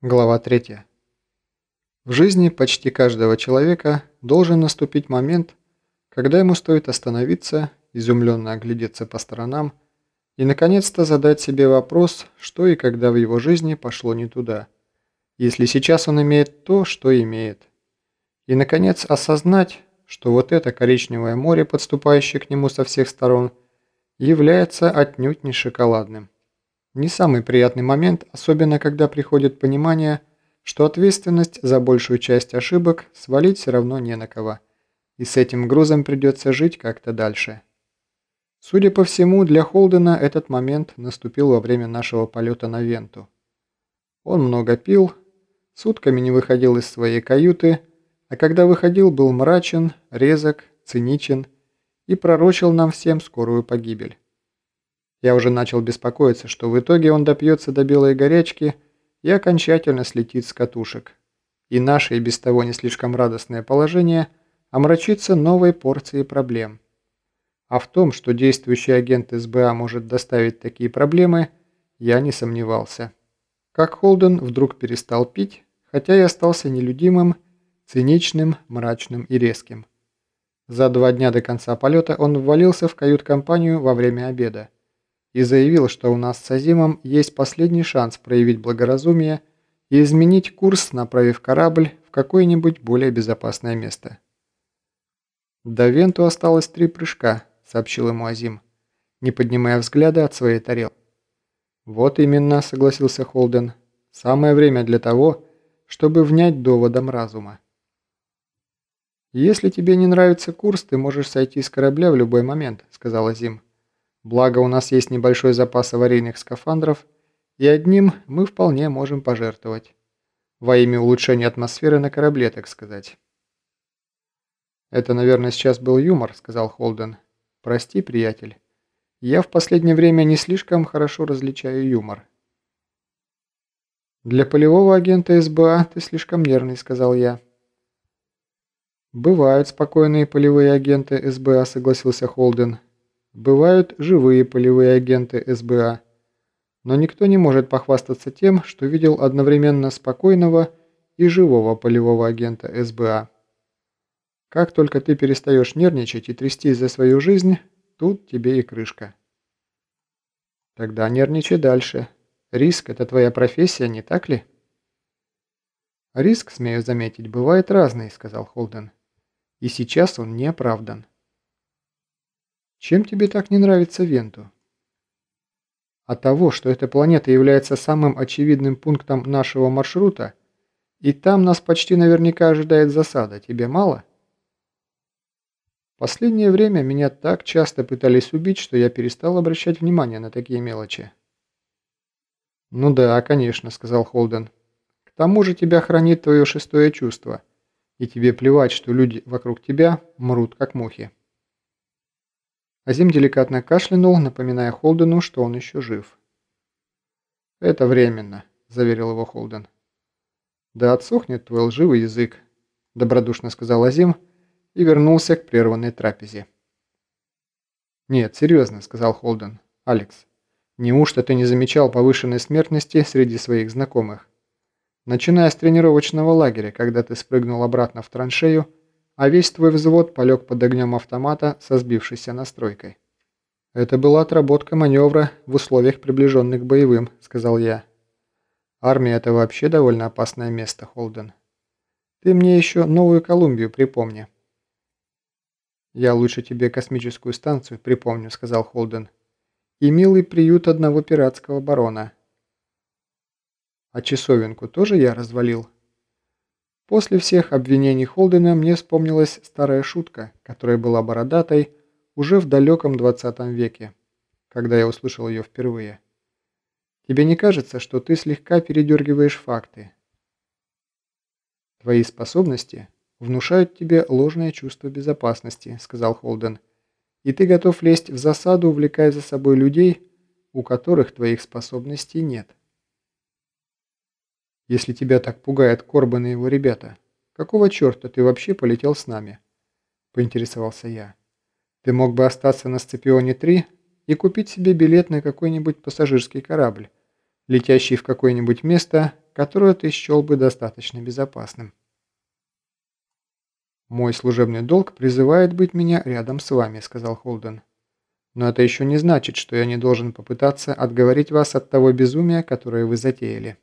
Глава 3. В жизни почти каждого человека должен наступить момент, когда ему стоит остановиться, изумленно оглядеться по сторонам и, наконец-то, задать себе вопрос, что и когда в его жизни пошло не туда, если сейчас он имеет то, что имеет. И, наконец, осознать, что вот это коричневое море, подступающее к нему со всех сторон, является отнюдь не шоколадным. Не самый приятный момент, особенно когда приходит понимание, что ответственность за большую часть ошибок свалить все равно не на кого, и с этим грузом придется жить как-то дальше. Судя по всему, для Холдена этот момент наступил во время нашего полета на Венту. Он много пил, сутками не выходил из своей каюты, а когда выходил, был мрачен, резок, циничен и пророчил нам всем скорую погибель. Я уже начал беспокоиться, что в итоге он допьется до белой горячки и окончательно слетит с катушек. И наше и без того не слишком радостное положение омрачится новой порцией проблем. А в том, что действующий агент СБА может доставить такие проблемы, я не сомневался. Как Холден вдруг перестал пить, хотя и остался нелюдимым, циничным, мрачным и резким. За два дня до конца полета он ввалился в кают-компанию во время обеда и заявил, что у нас с Азимом есть последний шанс проявить благоразумие и изменить курс, направив корабль в какое-нибудь более безопасное место. «До Венту осталось три прыжка», — сообщил ему Азим, не поднимая взгляда от своей тарелки. «Вот именно», — согласился Холден, — «самое время для того, чтобы внять доводом разума». «Если тебе не нравится курс, ты можешь сойти с корабля в любой момент», — сказал Азим. Благо у нас есть небольшой запас аварийных скафандров, и одним мы вполне можем пожертвовать. Во имя улучшения атмосферы на корабле, так сказать. «Это, наверное, сейчас был юмор», — сказал Холден. «Прости, приятель. Я в последнее время не слишком хорошо различаю юмор». «Для полевого агента СБА ты слишком нервный», — сказал я. «Бывают спокойные полевые агенты СБА», — согласился Холден. Бывают живые полевые агенты СБА. Но никто не может похвастаться тем, что видел одновременно спокойного и живого полевого агента СБА. Как только ты перестаешь нервничать и трястись за свою жизнь, тут тебе и крышка. Тогда нервничай дальше. Риск – это твоя профессия, не так ли? Риск, смею заметить, бывает разный, сказал Холден. И сейчас он не оправдан. Чем тебе так не нравится Венту? От того, что эта планета является самым очевидным пунктом нашего маршрута, и там нас почти наверняка ожидает засада, тебе мало? Последнее время меня так часто пытались убить, что я перестал обращать внимание на такие мелочи. «Ну да, конечно», — сказал Холден. «К тому же тебя хранит твое шестое чувство, и тебе плевать, что люди вокруг тебя мрут, как мухи». Азим деликатно кашлянул, напоминая Холдену, что он еще жив. «Это временно», – заверил его Холден. «Да отсохнет твой лживый язык», – добродушно сказал Азим и вернулся к прерванной трапезе. «Нет, серьезно», – сказал Холден. «Алекс, неужто ты не замечал повышенной смертности среди своих знакомых? Начиная с тренировочного лагеря, когда ты спрыгнул обратно в траншею, а весь твой взвод полег под огнем автомата со сбившейся настройкой. «Это была отработка маневра в условиях, приближенных к боевым», — сказал я. «Армия — это вообще довольно опасное место, Холден. Ты мне еще Новую Колумбию припомни». «Я лучше тебе космическую станцию припомню», — сказал Холден. «И милый приют одного пиратского барона». «А часовенку тоже я развалил?» После всех обвинений Холдена мне вспомнилась старая шутка, которая была бородатой уже в далеком 20 веке, когда я услышал ее впервые. Тебе не кажется, что ты слегка передергиваешь факты? Твои способности внушают тебе ложное чувство безопасности, сказал Холден, и ты готов лезть в засаду, увлекая за собой людей, у которых твоих способностей нет. Если тебя так пугает Корбан и его ребята, какого черта ты вообще полетел с нами?» Поинтересовался я. «Ты мог бы остаться на Сципионе-3 и купить себе билет на какой-нибудь пассажирский корабль, летящий в какое-нибудь место, которую ты счел бы достаточно безопасным. «Мой служебный долг призывает быть меня рядом с вами», — сказал Холден. «Но это еще не значит, что я не должен попытаться отговорить вас от того безумия, которое вы затеяли».